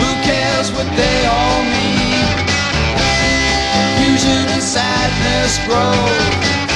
Who cares what they all mean? And sadness grow.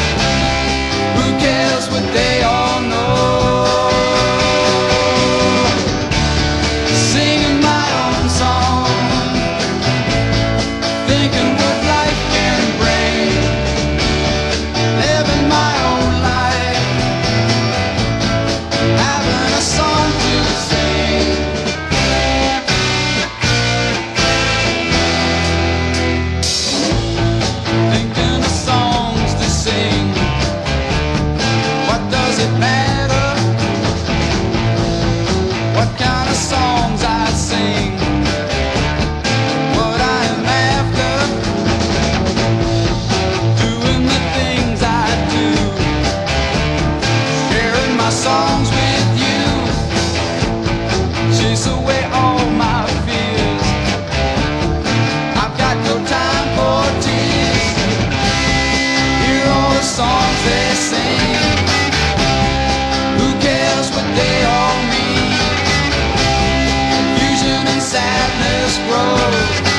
road.